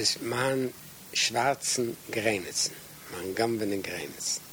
des man schwarzen grenzen man gambenen grenzen.